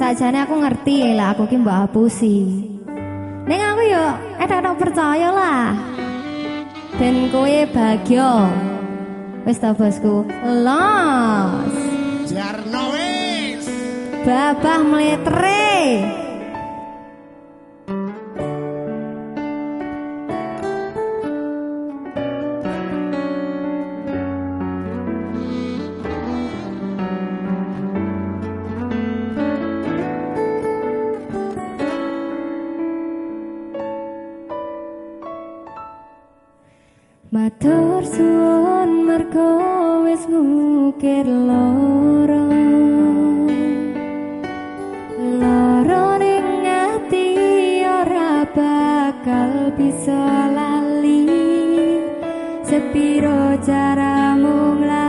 Sajane aku ngerti lah aku ki mbak hapusi. Ning aku yo etok-etok percaya lah. Ben kowe bahagia. Wis ta bosku. Los. Jarno wis. Babah meletre. Mergo wis ngukir loro Loro ning ati ora bakal bisa lali. Sepiro caramu nglarani